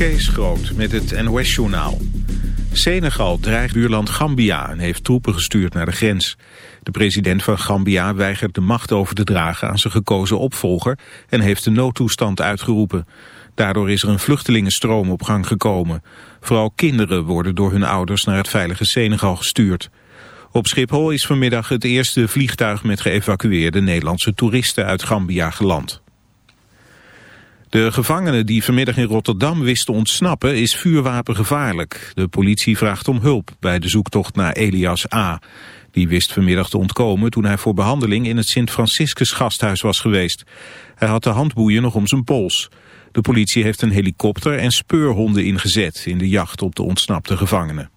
Kees Groot met het NOS-journaal. Senegal dreigt buurland Gambia en heeft troepen gestuurd naar de grens. De president van Gambia weigert de macht over te dragen aan zijn gekozen opvolger... en heeft de noodtoestand uitgeroepen. Daardoor is er een vluchtelingenstroom op gang gekomen. Vooral kinderen worden door hun ouders naar het veilige Senegal gestuurd. Op Schiphol is vanmiddag het eerste vliegtuig met geëvacueerde Nederlandse toeristen uit Gambia geland. De gevangene die vanmiddag in Rotterdam wist te ontsnappen is vuurwapengevaarlijk. De politie vraagt om hulp bij de zoektocht naar Elias A. Die wist vanmiddag te ontkomen toen hij voor behandeling in het Sint-Franciscus gasthuis was geweest. Hij had de handboeien nog om zijn pols. De politie heeft een helikopter en speurhonden ingezet in de jacht op de ontsnapte gevangenen.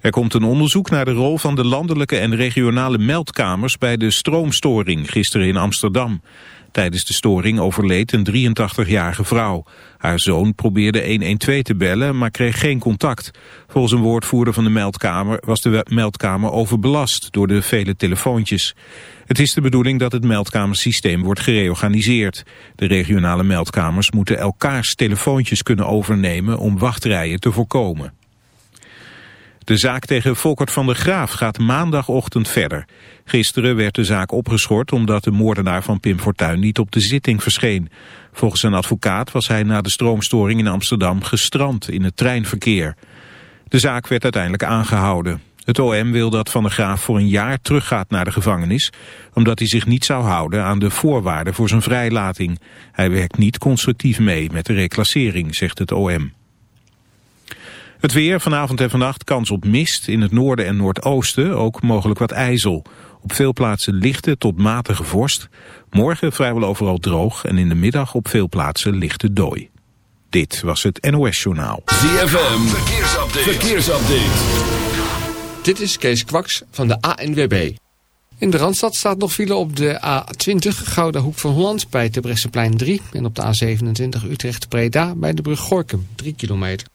Er komt een onderzoek naar de rol van de landelijke en regionale meldkamers bij de stroomstoring gisteren in Amsterdam. Tijdens de storing overleed een 83-jarige vrouw. Haar zoon probeerde 112 te bellen, maar kreeg geen contact. Volgens een woordvoerder van de meldkamer was de meldkamer overbelast door de vele telefoontjes. Het is de bedoeling dat het meldkamersysteem wordt gereorganiseerd. De regionale meldkamers moeten elkaars telefoontjes kunnen overnemen om wachtrijen te voorkomen. De zaak tegen Volkert van der Graaf gaat maandagochtend verder. Gisteren werd de zaak opgeschort omdat de moordenaar van Pim Fortuyn niet op de zitting verscheen. Volgens zijn advocaat was hij na de stroomstoring in Amsterdam gestrand in het treinverkeer. De zaak werd uiteindelijk aangehouden. Het OM wil dat Van der Graaf voor een jaar teruggaat naar de gevangenis... omdat hij zich niet zou houden aan de voorwaarden voor zijn vrijlating. Hij werkt niet constructief mee met de reclassering, zegt het OM. Het weer vanavond en vannacht kans op mist in het noorden en noordoosten, ook mogelijk wat ijzel. Op veel plaatsen lichte tot matige vorst. Morgen vrijwel overal droog en in de middag op veel plaatsen lichte dooi. Dit was het NOS Journaal. ZFM, verkeersupdate. verkeersupdate. Dit is Kees Kwaks van de ANWB. In de Randstad staat nog file op de A20 Gouda Hoek van Holland bij Terbrechtseplein 3. En op de A27 Utrecht Preda bij de brug Gorkum 3 kilometer.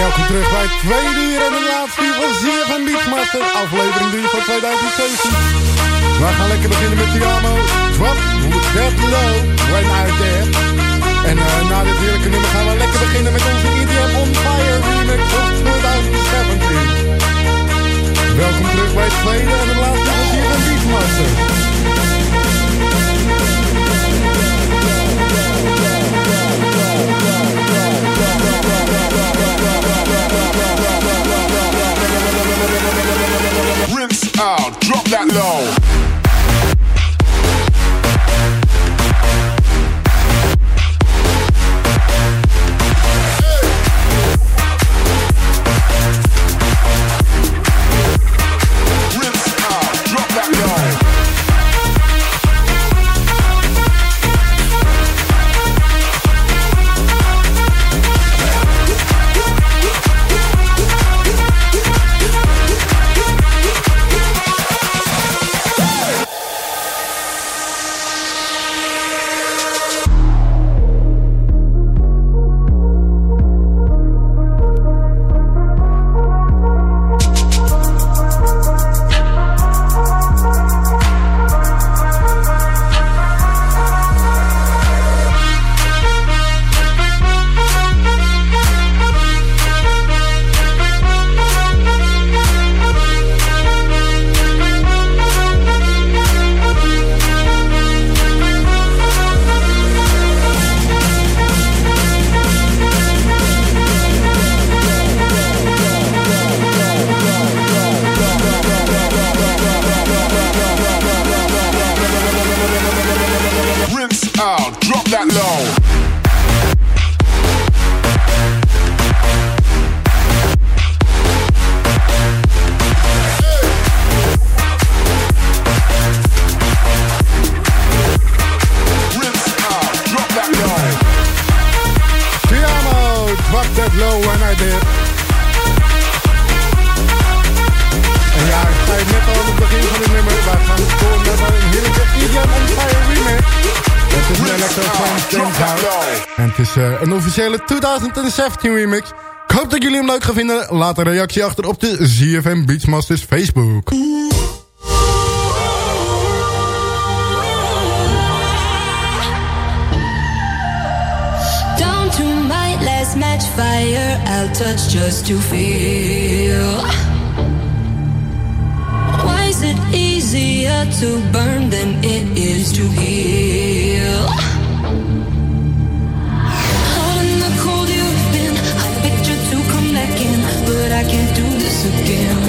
Welkom terug bij het tweede uur en de laatste uur van van Beachmaster, aflevering 3 van 2017. We gaan lekker beginnen met Tiamo, Drop That Low, When Out There. En eh, na dit heerlijke nummer gaan we lekker beginnen met onze EDM On Fire remix van 2017. Welkom terug bij het tweede en de laatste uur van Beachmaster. Out, drop that low. officiële 2017 remix. Ik hoop dat jullie hem leuk gaan vinden. Laat een reactie achter op de ZFM Beachmasters Facebook. Down to my last match fire. I'll touch just to feel. Why is it easier to burn than it is to heal? again.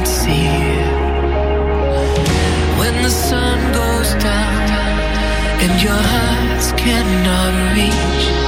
not see when the sun goes down and your hearts cannot reach.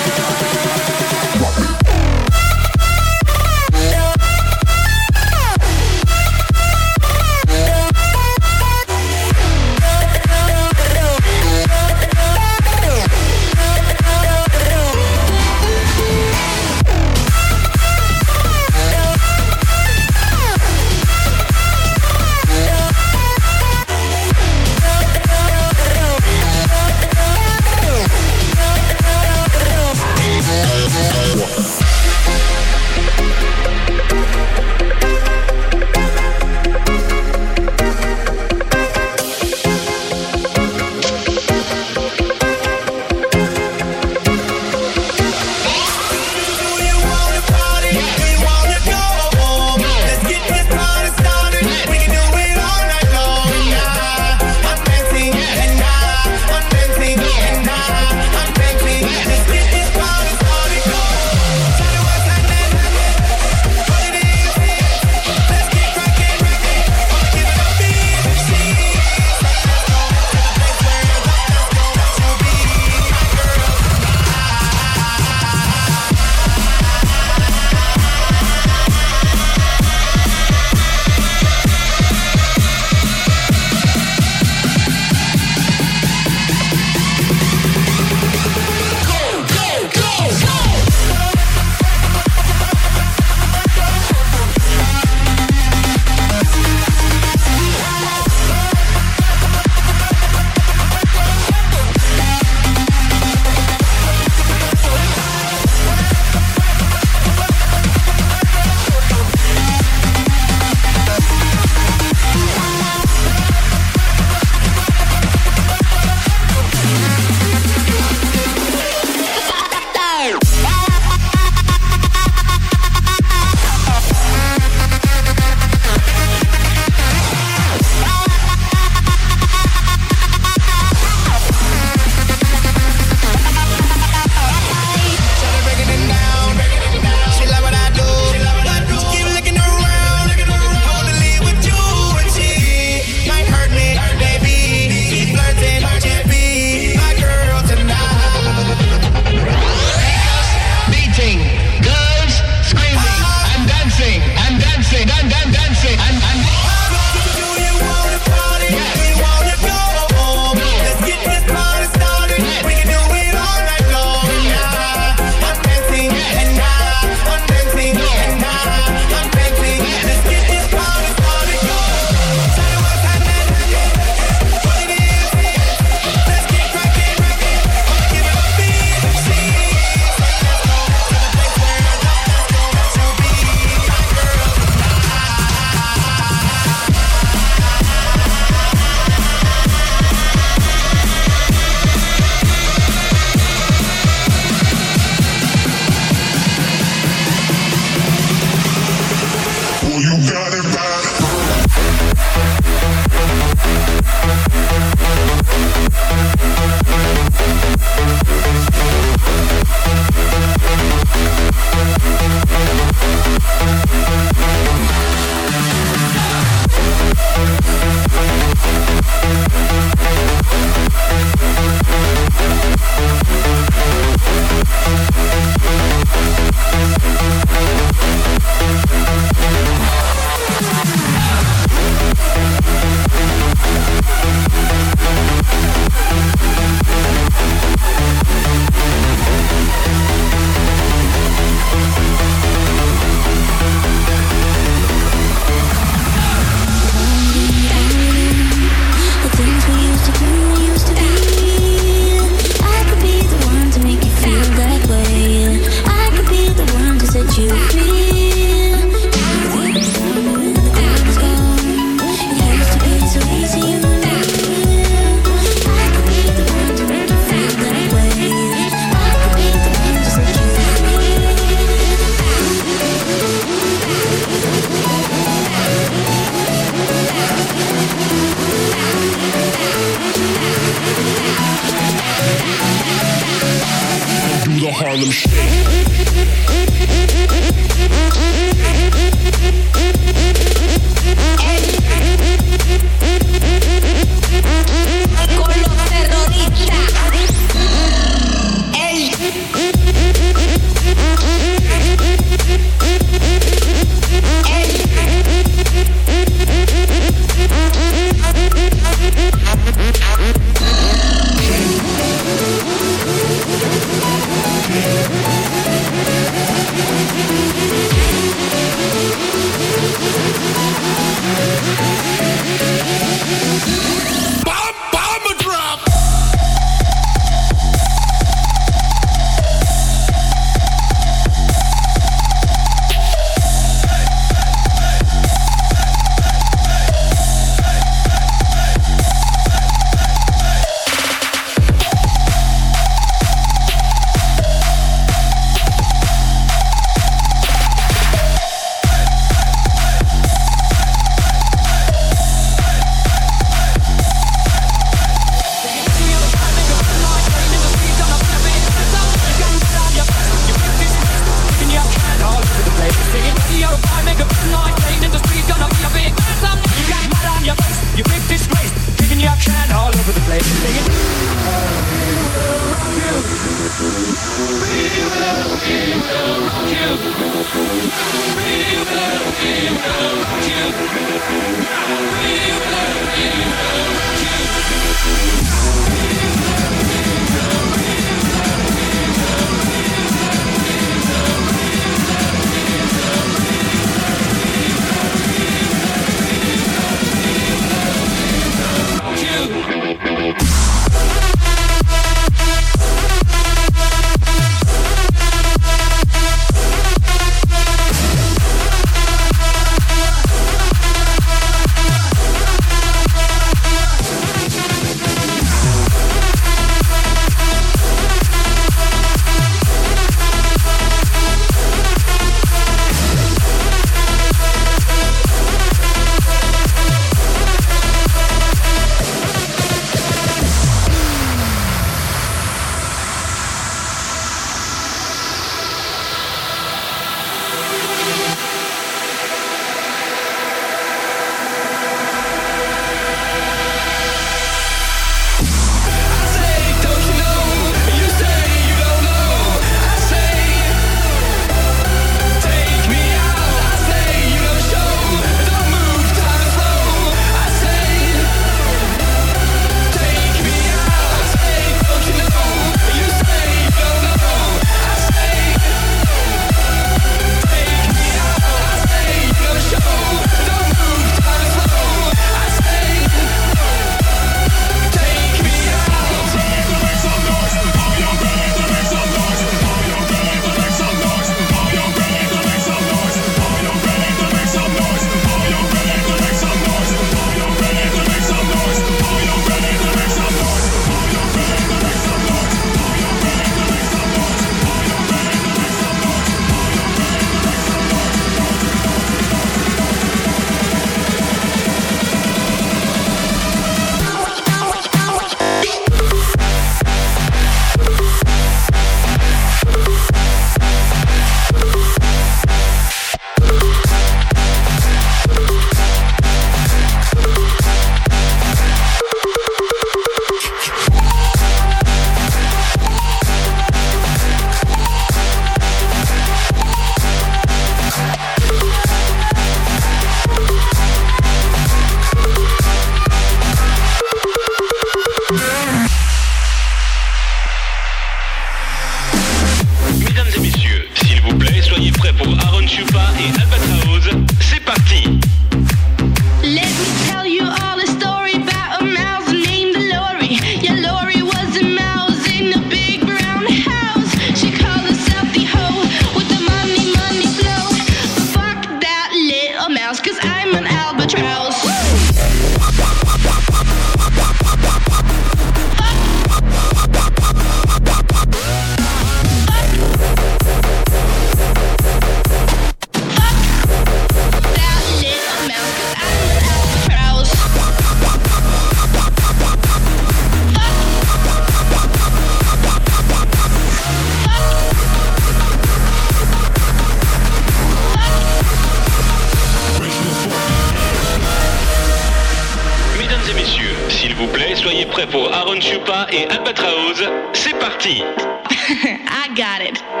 I got it.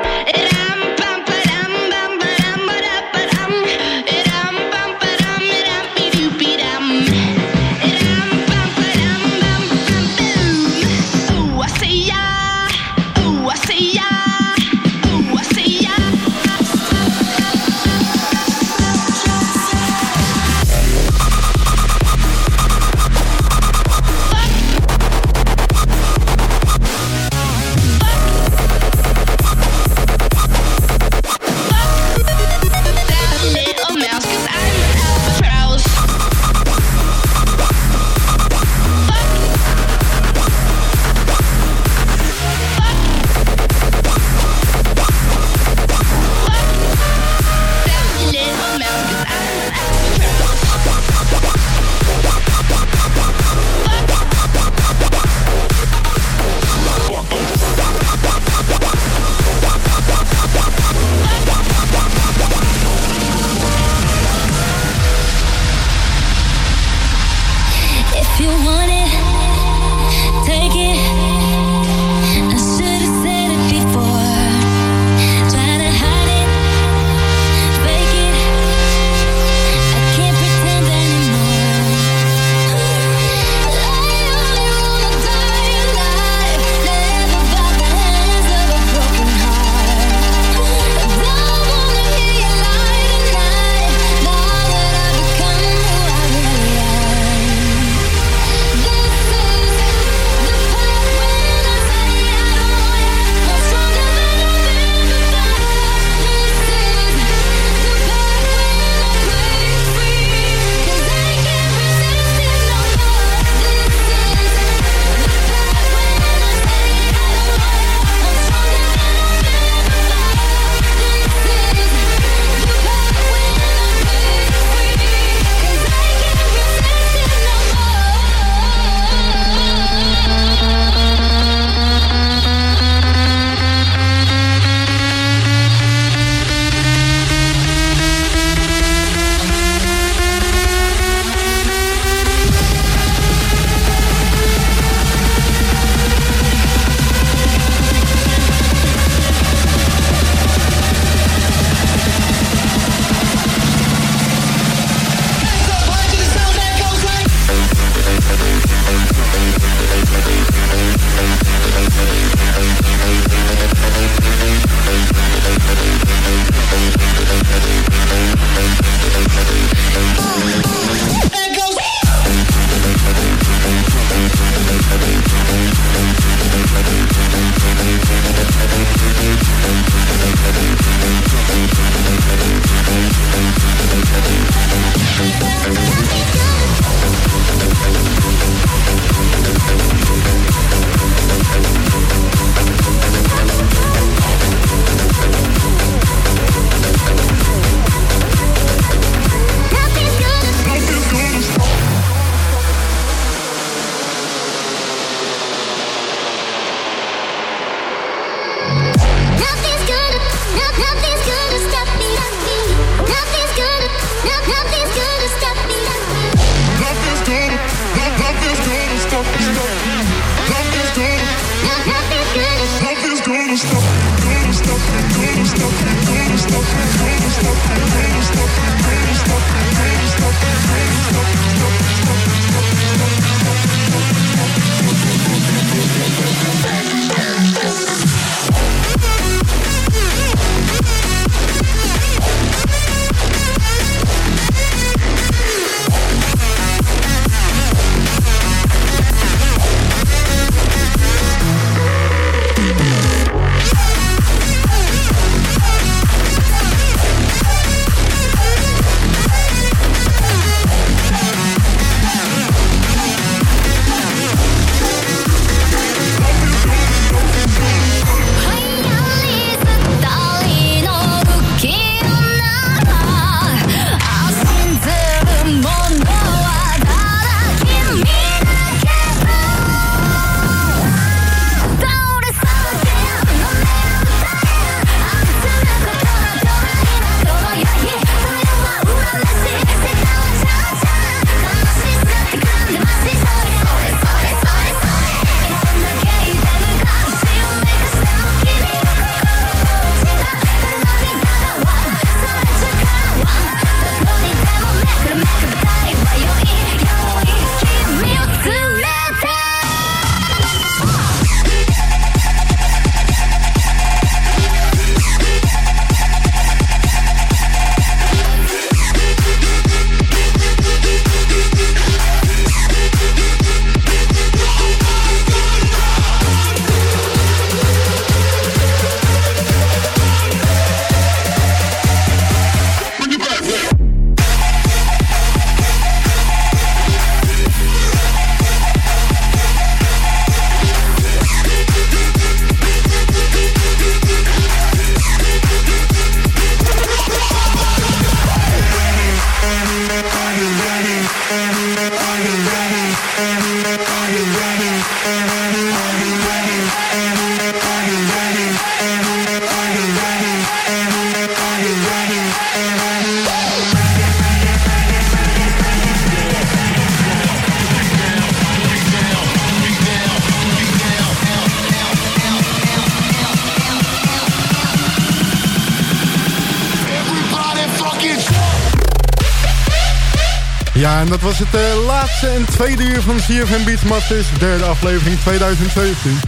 Het eh, laatste en tweede uur van CFM Beachmasters, derde aflevering 2017.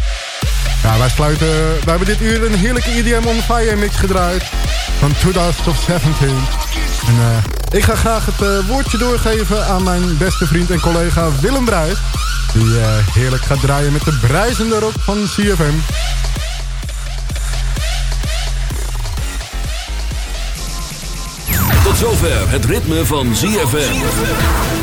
Ja, wij sluiten, wij hebben dit uur een heerlijke EDM on Fire mix gedraaid van 2017. En eh, ik ga graag het eh, woordje doorgeven aan mijn beste vriend en collega Willem Bruijs. Die heerlijk gaat draaien met de bruisende rock van CFM. Tot zover het ritme van ZFM.